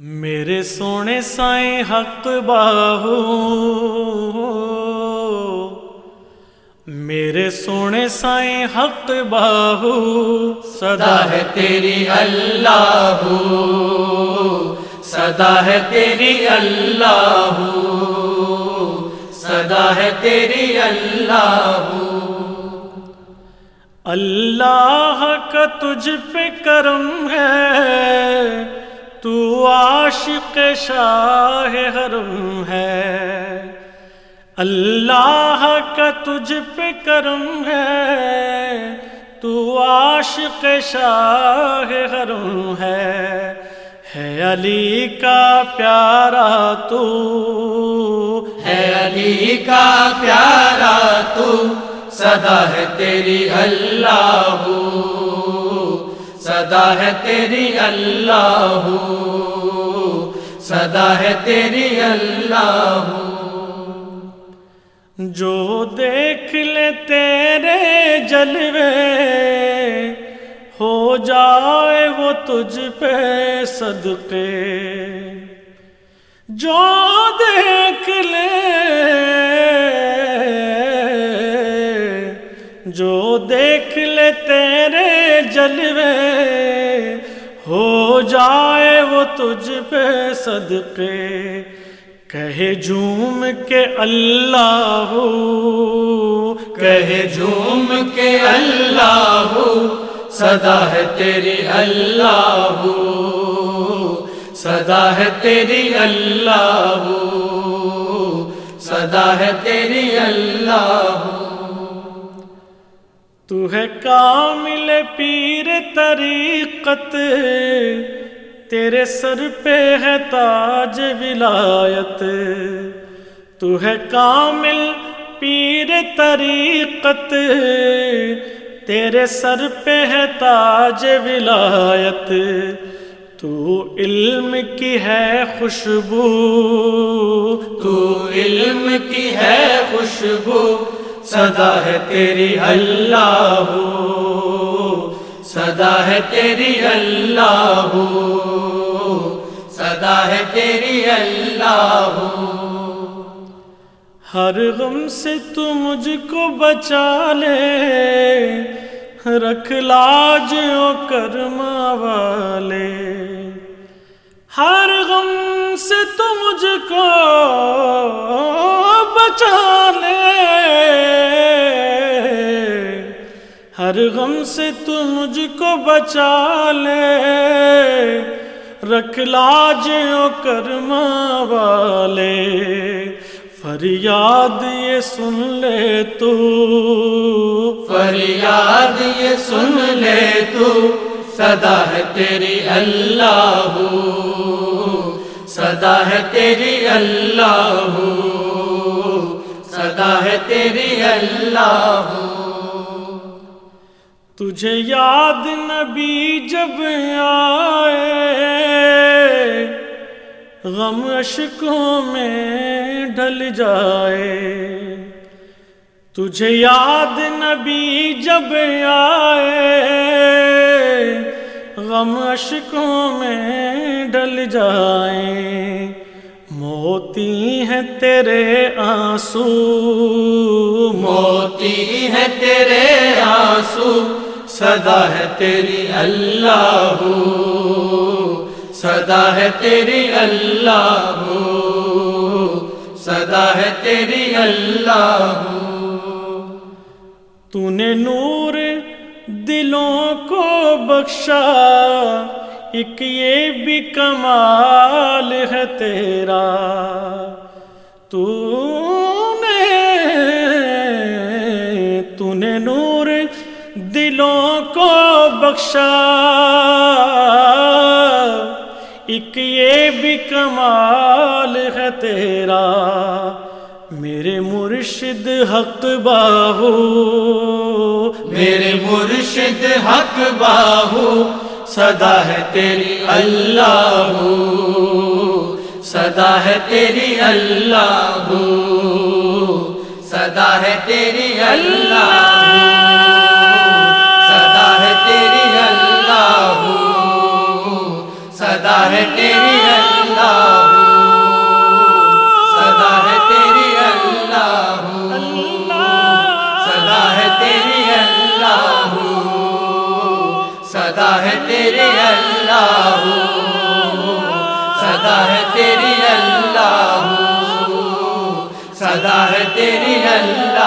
میرے سونے سائیں حق باہو۔ میرے سونے سائیں حق باہو۔ صدا ہے تیری اللہ۔ صدا ہے تیری اللہ۔ صدا ہے تیری اللہ۔ اللہ کا تجھ پہ کرم ہے۔ تو عاشق شاہ حرم ہے۔ اللہ کا تجھ پہ کرم ہے۔ تو عاشق شاہ حرم ہے۔ ہے علی کا پیارا تو۔ ہے علی کا پیارا تو۔ صدا ہے تیری اللہ صدا ہے تیری اللہ صدا ہے تیری اللہ جو دیکھ لے تیرے جلوے، ہو جائے وہ تجھ پہ صدقے۔ جو دیکھ لے، جو دیکھ لے تیرے جلوے ہو جائے وہ تجھ پہ صدقے۔ کہے جھوم کے اللہ کہے جھوم کے اللہ صدا ہے تیری اللہ صدا ہے تیری اللہ صدا ہے تیری اللہ تو ہے کامل پیر طریقت، تیرے سر پہ ہے تاج ولایت۔ تو ہے کامل پیر طریقت، تیرے سر پہ ہے تاج ولایت۔ تو علم کی ہے خوشبو، تو علم کی ہے خوشبو۔ صدا ہے تیری اللہ، صدا ہے تیری اللہ، صدا ہے تیری اللہ۔ ہر غم سے تو مجھ کو بچا لے، رکھ لاج او کرما والے۔ ہر غم سے تو مجھ کو ہر غم سے تو مجھ کو بچا لے۔ رکھ لاج او کرما والے۔ فریاد یہ سن لے تو۔ فریاد یہ سن لے تو۔ صدا ہے تیری اللہ۔ ہو صدا ہے تیری اللہ۔ صدا ہے تیری اللہ۔ تجھے یاد نبی جب آئے، غم اشکوں میں ڈھل جائے۔ تجھے یاد نبی جب آئے، غم اشکوں میں ڈل جائیں موتی ہیں تیرے آنسو، موتی ہے تیرے آنسو۔ صدا ہے تیری اللہ، صدا ہے تیری اللہ، صدا ہے تیری اللہ۔ تو نے نور دلوں کو بخشا، ایک یہ بھی کمال ہے تیرا۔ تو بخشا۔ ایک یہ بھی کمال ہے تیرا، میرے مرشد حق باہو۔ میرے مرشد حق باہو، صدا ہے تیری اللہ۔ صدا ہے تیری اللہ۔ صدا ہے تیری اللہ۔ ہے تیری اللہ صدا ہے تیری اللہ صدا ہے تیری اللہ صدا ہے تیری اللہ صدا ہے تیری اللہ صدا ہے تیری اللہ